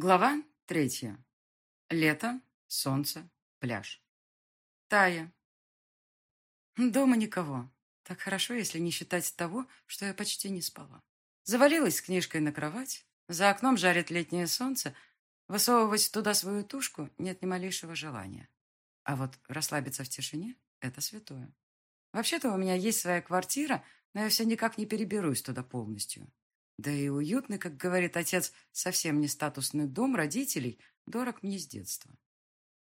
Глава третья. Лето, солнце, пляж. Тая. Дома никого. Так хорошо, если не считать того, что я почти не спала. Завалилась с книжкой на кровать. За окном жарит летнее солнце. Высовывать туда свою тушку нет ни малейшего желания. А вот расслабиться в тишине — это святое. Вообще-то у меня есть своя квартира, но я все никак не переберусь туда полностью. Да и уютный, как говорит отец, совсем не статусный дом родителей дорог мне с детства.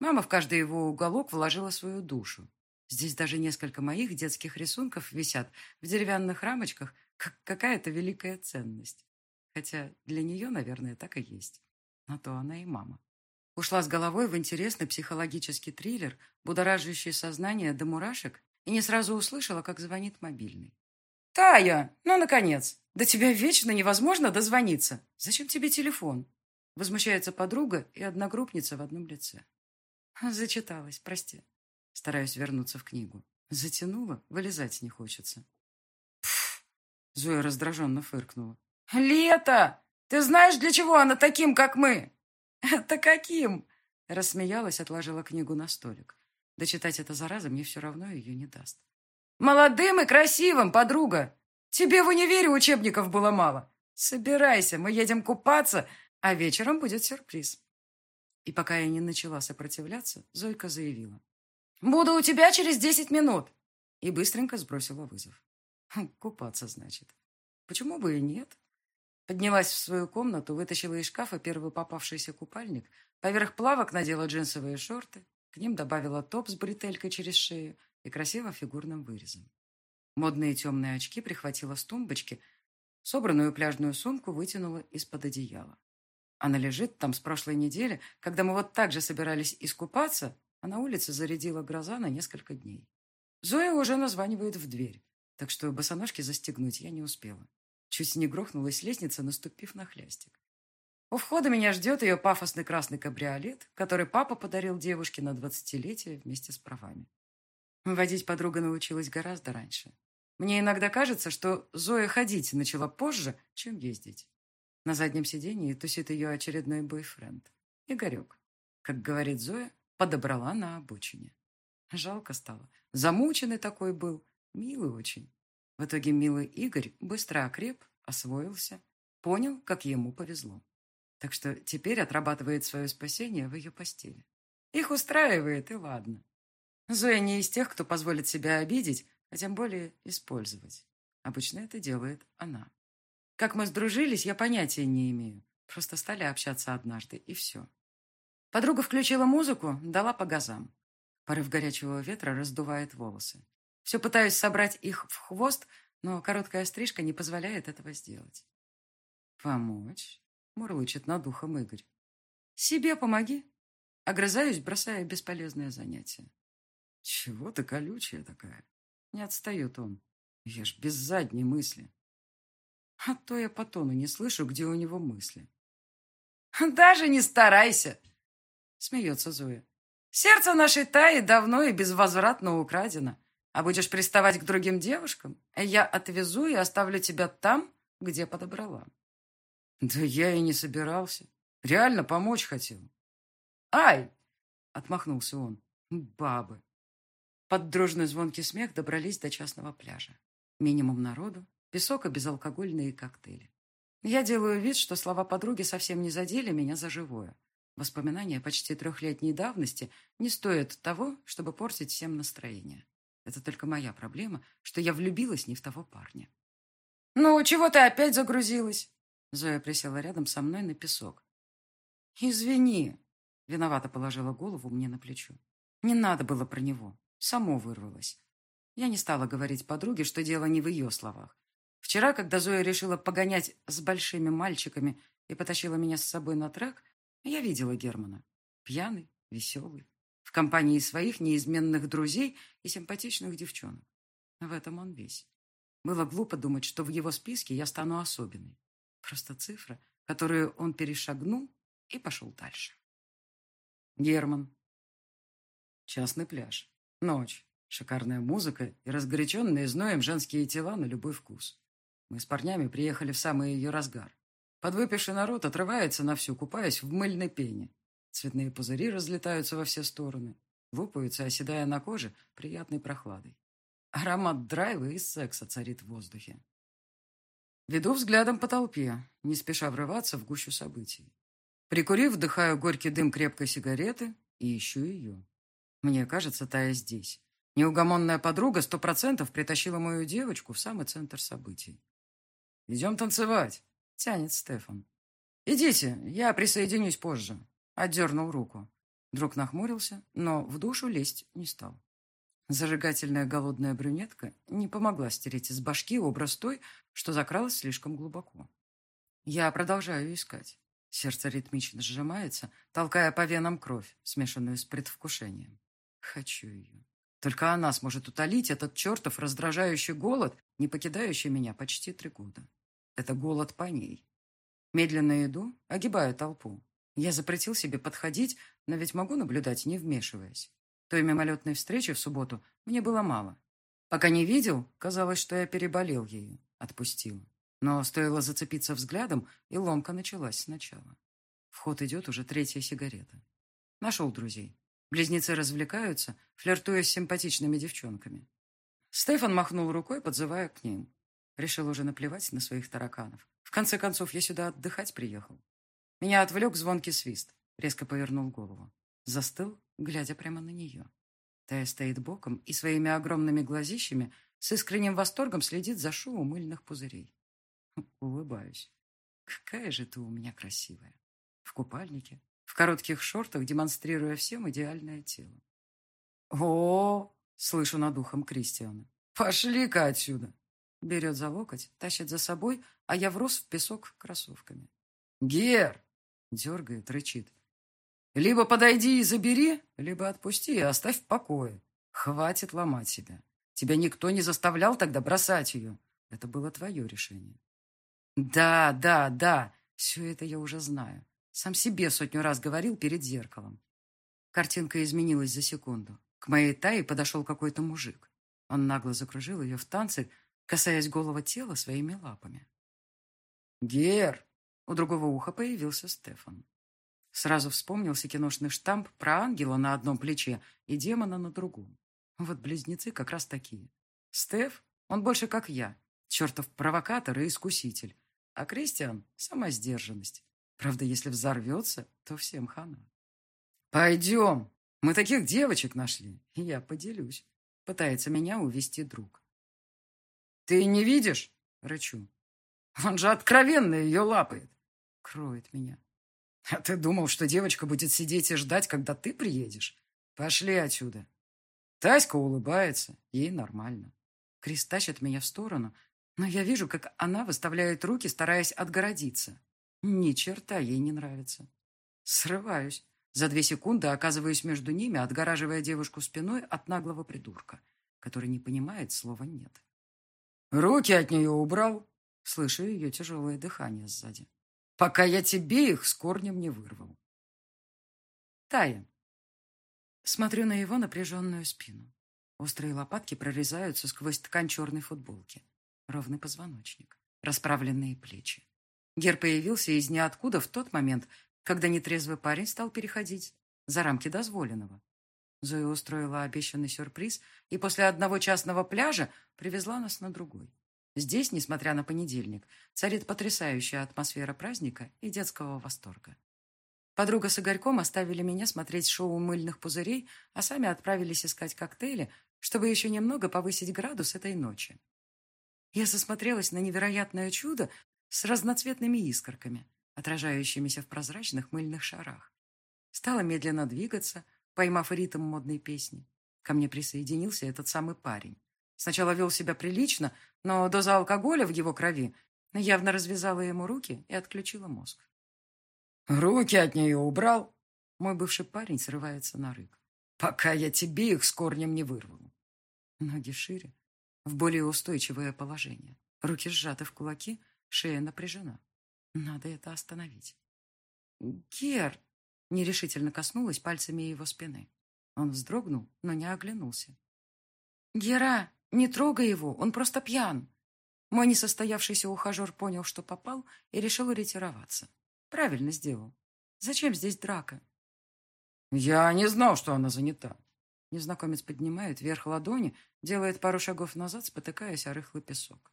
Мама в каждый его уголок вложила свою душу. Здесь даже несколько моих детских рисунков висят в деревянных рамочках, как какая-то великая ценность. Хотя для нее, наверное, так и есть. На то она и мама. Ушла с головой в интересный психологический триллер, будоражащий сознание до мурашек, и не сразу услышала, как звонит мобильный. «Тая, ну, наконец! До тебя вечно невозможно дозвониться. Зачем тебе телефон?» Возмущается подруга и одногруппница в одном лице. Зачиталась, прости. Стараюсь вернуться в книгу. Затянула, вылезать не хочется. Пф! Зоя раздраженно фыркнула. «Лето! Ты знаешь, для чего она таким, как мы?» «Это каким?» Рассмеялась, отложила книгу на столик. Дочитать это зараза мне все равно ее не даст. Молодым и красивым, подруга. Тебе в универе учебников было мало. Собирайся, мы едем купаться, а вечером будет сюрприз. И пока я не начала сопротивляться, Зойка заявила. «Буду у тебя через десять минут!» И быстренько сбросила вызов. Хм, купаться, значит. Почему бы и нет? Поднялась в свою комнату, вытащила из шкафа первый попавшийся купальник, поверх плавок надела джинсовые шорты, к ним добавила топ с бретелькой через шею и красиво фигурным вырезом. Модные темные очки прихватила с тумбочки, собранную пляжную сумку вытянула из-под одеяла. Она лежит там с прошлой недели, когда мы вот так же собирались искупаться, а на улице зарядила гроза на несколько дней. Зоя уже названивает в дверь, так что босоножки застегнуть я не успела. Чуть не грохнулась лестница, наступив на хлястик. У входа меня ждет ее пафосный красный кабриолет, который папа подарил девушке на двадцатилетие вместе с правами. Водить подруга научилась гораздо раньше. Мне иногда кажется, что Зоя ходить начала позже, чем ездить. На заднем сиденье тусит ее очередной бойфренд. Игорек. Как говорит Зоя, подобрала на обочине. Жалко стало. Замученный такой был. Милый очень. В итоге милый Игорь быстро окреп, освоился, понял, как ему повезло. Так что теперь отрабатывает свое спасение в ее постели. Их устраивает, и ладно. Зоя не из тех, кто позволит себя обидеть, а тем более использовать. Обычно это делает она. Как мы сдружились, я понятия не имею. Просто стали общаться однажды, и все. Подруга включила музыку, дала по газам. Порыв горячего ветра раздувает волосы. Все пытаюсь собрать их в хвост, но короткая стрижка не позволяет этого сделать. «Помочь?» — мурлычет над ухом Игорь. «Себе помоги!» Огрызаюсь, бросая бесполезное занятие. Чего ты колючая такая? Не отстает он. Я ж без задней мысли. А то я по тону не слышу, где у него мысли. Даже не старайся, смеется Зоя. Сердце нашей Таи давно и безвозвратно украдено. А будешь приставать к другим девушкам, я отвезу и оставлю тебя там, где подобрала. Да я и не собирался. Реально помочь хотел. Ай! Отмахнулся он. Бабы. Под дружный звонкий смех добрались до частного пляжа. Минимум народу, песок и безалкогольные коктейли. Я делаю вид, что слова подруги совсем не задели меня за живое. Воспоминания почти трехлетней давности не стоят того, чтобы портить всем настроение. Это только моя проблема, что я влюбилась не в того парня. «Ну, чего ты опять загрузилась?» Зоя присела рядом со мной на песок. «Извини», — виновато положила голову мне на плечо. «Не надо было про него само вырвалось. Я не стала говорить подруге, что дело не в ее словах. Вчера, когда Зоя решила погонять с большими мальчиками и потащила меня с собой на трек, я видела Германа. Пьяный, веселый, в компании своих неизменных друзей и симпатичных девчонок. В этом он весь. Было глупо думать, что в его списке я стану особенной. Просто цифра, которую он перешагнул и пошел дальше. Герман. Частный пляж. Ночь. Шикарная музыка и разгоряченные зноем женские тела на любой вкус. Мы с парнями приехали в самый ее разгар. Подвыпивший народ отрывается на всю, купаясь в мыльной пене. Цветные пузыри разлетаются во все стороны, лопаются, оседая на коже приятной прохладой. Аромат драйва и секса царит в воздухе. Веду взглядом по толпе, не спеша врываться в гущу событий. Прикурив, вдыхаю горький дым крепкой сигареты и ищу ее. Мне кажется, Тая здесь. Неугомонная подруга сто процентов притащила мою девочку в самый центр событий. «Идем танцевать», — тянет Стефан. «Идите, я присоединюсь позже», — отдернул руку. Друг нахмурился, но в душу лезть не стал. Зажигательная голодная брюнетка не помогла стереть из башки образ той, что закралась слишком глубоко. Я продолжаю искать. Сердце ритмично сжимается, толкая по венам кровь, смешанную с предвкушением. Хочу ее. Только она сможет утолить этот чертов раздражающий голод, не покидающий меня почти три года. Это голод по ней. Медленно иду, огибаю толпу. Я запретил себе подходить, но ведь могу наблюдать, не вмешиваясь. Той мимолетной встречи в субботу мне было мало. Пока не видел, казалось, что я переболел ею, отпустил. Но стоило зацепиться взглядом, и ломка началась сначала. В ход идет уже третья сигарета. Нашел друзей. Близнецы развлекаются, флиртуя с симпатичными девчонками. Стефан махнул рукой, подзывая к ним. Решил уже наплевать на своих тараканов. В конце концов, я сюда отдыхать приехал. Меня отвлек звонкий свист. Резко повернул голову. Застыл, глядя прямо на нее. Тая стоит боком и своими огромными глазищами с искренним восторгом следит за шоу мыльных пузырей. Улыбаюсь. Какая же ты у меня красивая. В купальнике, в коротких шортах, демонстрируя всем идеальное тело. О, слышу над ухом Кристиана. Пошли-ка отсюда. Берет за локоть, тащит за собой, а я врос в песок кроссовками. Гер! Дергает, рычит. Либо подойди и забери, либо отпусти и оставь в покое. Хватит ломать себя. Тебя никто не заставлял тогда бросать ее. Это было твое решение. Да, да, да, все это я уже знаю. Сам себе сотню раз говорил перед зеркалом. Картинка изменилась за секунду. К моей тае подошел какой-то мужик. Он нагло закружил ее в танце, касаясь голого тела своими лапами. «Гер!» У другого уха появился Стефан. Сразу вспомнился киношный штамп про ангела на одном плече и демона на другом. Вот близнецы как раз такие. Стеф, он больше как я, чертов провокатор и искуситель. А Кристиан — сама сдержанность. Правда, если взорвется, то всем хана. «Пойдем! Мы таких девочек нашли, и я поделюсь», — пытается меня увести друг. «Ты не видишь?» — рычу. «Он же откровенно ее лапает!» — кроет меня. А ты думал, что девочка будет сидеть и ждать, когда ты приедешь? Пошли отсюда. Таська улыбается, ей нормально. Крис тащит меня в сторону, но я вижу, как она выставляет руки, стараясь отгородиться. Ни черта ей не нравится. Срываюсь. За две секунды оказываюсь между ними, отгораживая девушку спиной от наглого придурка, который не понимает слова «нет». «Руки от нее убрал!» Слышу ее тяжелое дыхание сзади пока я тебе их с корнем не вырвал. Тая. Смотрю на его напряженную спину. Острые лопатки прорезаются сквозь ткань черной футболки. Ровный позвоночник, расправленные плечи. Гер появился из ниоткуда в тот момент, когда нетрезвый парень стал переходить за рамки дозволенного. Зоя устроила обещанный сюрприз и после одного частного пляжа привезла нас на другой. Здесь, несмотря на понедельник, царит потрясающая атмосфера праздника и детского восторга. Подруга с Игорьком оставили меня смотреть шоу мыльных пузырей, а сами отправились искать коктейли, чтобы еще немного повысить градус этой ночи. Я засмотрелась на невероятное чудо с разноцветными искорками, отражающимися в прозрачных мыльных шарах. Стала медленно двигаться, поймав ритм модной песни. Ко мне присоединился этот самый парень. Сначала вел себя прилично, но доза алкоголя в его крови явно развязала ему руки и отключила мозг. «Руки от нее убрал!» Мой бывший парень срывается на рык. «Пока я тебе их с корнем не вырвал!» Ноги шире, в более устойчивое положение. Руки сжаты в кулаки, шея напряжена. Надо это остановить. «Гер!» Нерешительно коснулась пальцами его спины. Он вздрогнул, но не оглянулся. «Гера!» Не трогай его, он просто пьян. Мой несостоявшийся ухажер понял, что попал, и решил ретироваться. Правильно сделал. Зачем здесь драка? Я не знал, что она занята. Незнакомец поднимает вверх ладони, делает пару шагов назад, спотыкаясь о рыхлый песок.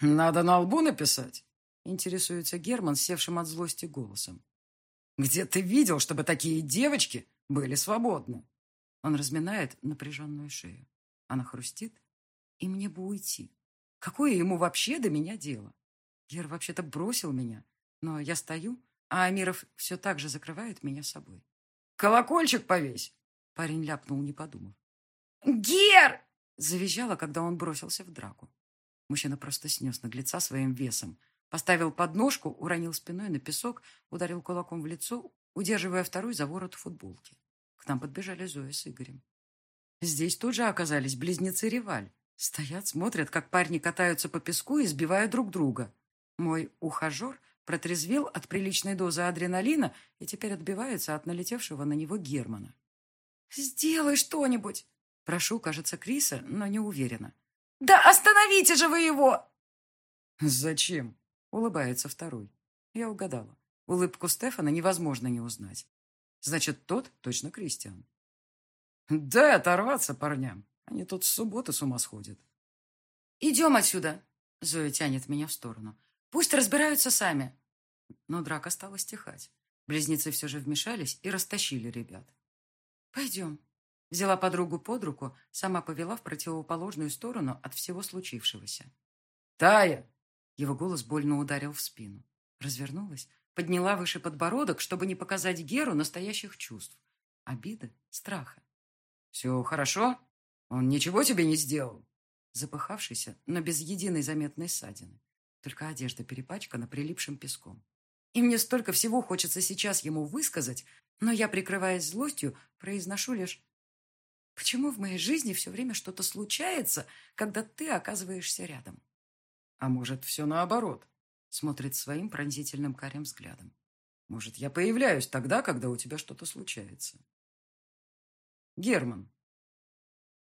«Надо на лбу написать?» Интересуется Герман, севшим от злости голосом. «Где ты видел, чтобы такие девочки были свободны?» Он разминает напряженную шею. Она хрустит, и мне бы уйти. Какое ему вообще до меня дело? Гер вообще-то бросил меня, но я стою, а Амиров все так же закрывает меня собой. «Колокольчик повесь!» Парень ляпнул, не подумав. «Гер!» Завизжала, когда он бросился в драку. Мужчина просто снес наглеца своим весом. Поставил подножку, уронил спиной на песок, ударил кулаком в лицо, удерживая второй за ворот футболки. К нам подбежали Зоя с Игорем. Здесь тут же оказались близнецы-реваль. Стоят, смотрят, как парни катаются по песку и сбивают друг друга. Мой ухажер протрезвел от приличной дозы адреналина и теперь отбивается от налетевшего на него Германа. «Сделай что-нибудь!» Прошу, кажется, Криса, но не уверена. «Да остановите же вы его!» «Зачем?» — улыбается второй. Я угадала. Улыбку Стефана невозможно не узнать. Значит, тот точно Кристиан. «Дай оторваться парням. Они тут с субботы с ума сходят». «Идем отсюда!» — Зоя тянет меня в сторону. «Пусть разбираются сами!» Но драка стала стихать. Близнецы все же вмешались и растащили ребят. «Пойдем», Взяла подругу под руку, сама повела в противоположную сторону от всего случившегося. «Тая!» Его голос больно ударил в спину. Развернулась, подняла выше подбородок, чтобы не показать Геру настоящих чувств. Обиды, страха. «Все хорошо? Он ничего тебе не сделал?» Запыхавшийся, но без единой заметной ссадины. Только одежда перепачкана прилипшим песком. И мне столько всего хочется сейчас ему высказать, но я, прикрываясь злостью, произношу лишь Почему в моей жизни все время что-то случается, когда ты оказываешься рядом? А может, все наоборот? Смотрит своим пронзительным карим взглядом. Может, я появляюсь тогда, когда у тебя что-то случается? Герман.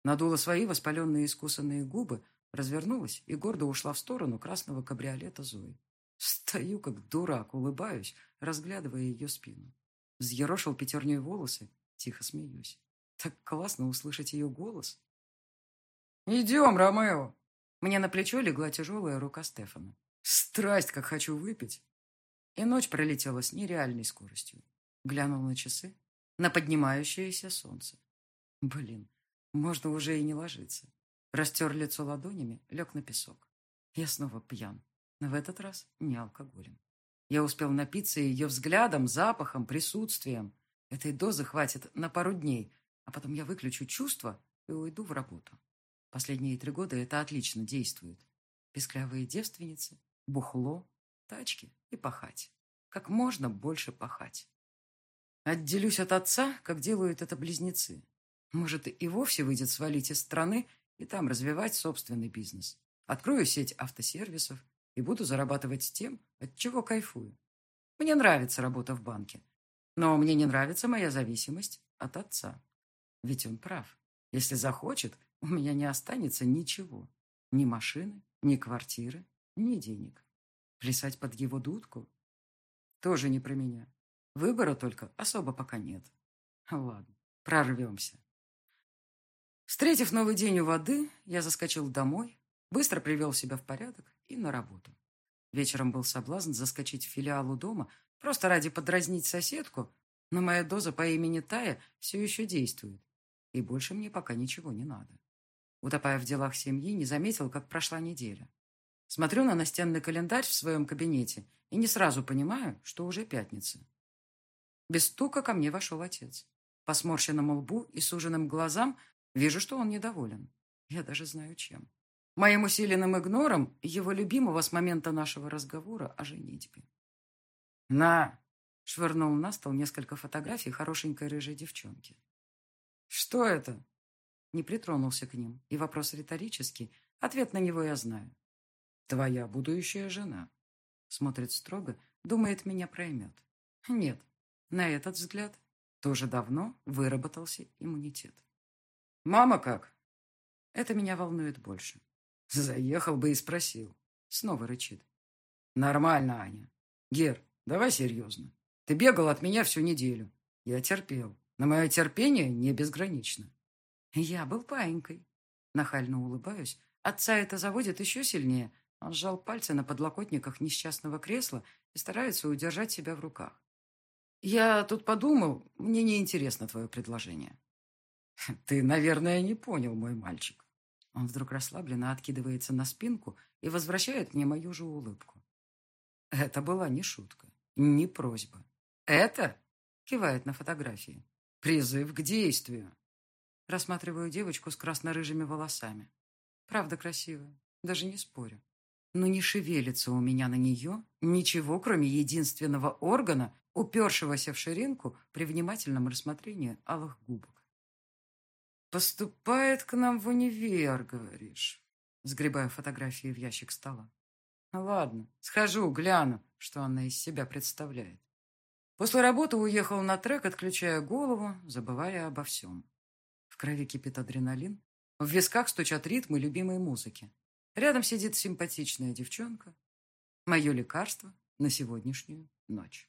Надула свои воспаленные искусанные губы, развернулась и гордо ушла в сторону красного кабриолета Зои. Стою, как дурак, улыбаюсь, разглядывая ее спину. Взъерошил пятерней волосы, тихо смеюсь. Так классно услышать ее голос. «Идем, Ромео!» Мне на плечо легла тяжелая рука Стефана. «Страсть, как хочу выпить!» И ночь пролетела с нереальной скоростью. Глянул на часы, на поднимающееся солнце. Блин, можно уже и не ложиться. Растер лицо ладонями, лег на песок. Я снова пьян, но в этот раз не алкоголем. Я успел напиться ее взглядом, запахом, присутствием. Этой дозы хватит на пару дней, а потом я выключу чувства и уйду в работу. Последние три года это отлично действует. Песклявые девственницы, бухло, тачки и пахать. Как можно больше пахать. Отделюсь от отца, как делают это близнецы. Может, и вовсе выйдет свалить из страны и там развивать собственный бизнес. Открою сеть автосервисов и буду зарабатывать тем, от чего кайфую. Мне нравится работа в банке, но мне не нравится моя зависимость от отца. Ведь он прав. Если захочет, у меня не останется ничего. Ни машины, ни квартиры, ни денег. Плясать под его дудку? Тоже не про меня. Выбора только особо пока нет. Ладно, прорвемся. Встретив новый день у воды, я заскочил домой, быстро привел себя в порядок и на работу. Вечером был соблазн заскочить в филиал у дома, просто ради подразнить соседку, но моя доза по имени Тая все еще действует и больше мне пока ничего не надо. Утопая в делах семьи, не заметил, как прошла неделя. Смотрю на настенный календарь в своем кабинете и не сразу понимаю, что уже пятница. Без стука ко мне вошел отец. По сморщенному лбу и суженным глазам вижу, что он недоволен. Я даже знаю, чем. Моим усиленным игнором его любимого с момента нашего разговора о женитьбе. «На!» — швырнул на стол несколько фотографий хорошенькой рыжей девчонки. «Что это?» Не притронулся к ним, и вопрос риторический, ответ на него я знаю. «Твоя будущая жена». Смотрит строго, думает, меня проймет. Нет, на этот взгляд тоже давно выработался иммунитет. «Мама как?» Это меня волнует больше. Заехал бы и спросил. Снова рычит. Нормально, Аня. Гер, давай серьезно. Ты бегал от меня всю неделю. Я терпел. Но мое терпение не безгранично. Я был паинькой. Нахально улыбаюсь. Отца это заводит еще сильнее. Он сжал пальцы на подлокотниках несчастного кресла и старается удержать себя в руках. Я тут подумал, мне не интересно твое предложение. Ты, наверное, не понял, мой мальчик. Он вдруг расслабленно откидывается на спинку и возвращает мне мою же улыбку. Это была не шутка, не просьба. Это, кивает на фотографии, призыв к действию. Рассматриваю девочку с красно-рыжими волосами. Правда красивая, даже не спорю. Но не шевелится у меня на нее ничего, кроме единственного органа, упершегося в ширинку при внимательном рассмотрении алых губок. «Поступает к нам в универ, говоришь?» Сгребаю фотографии в ящик стола. «Ладно, схожу, гляну, что она из себя представляет». После работы уехал на трек, отключая голову, забывая обо всем. В крови кипит адреналин, в висках стучат ритмы любимой музыки. Рядом сидит симпатичная девчонка. Мое лекарство на сегодняшнюю ночь.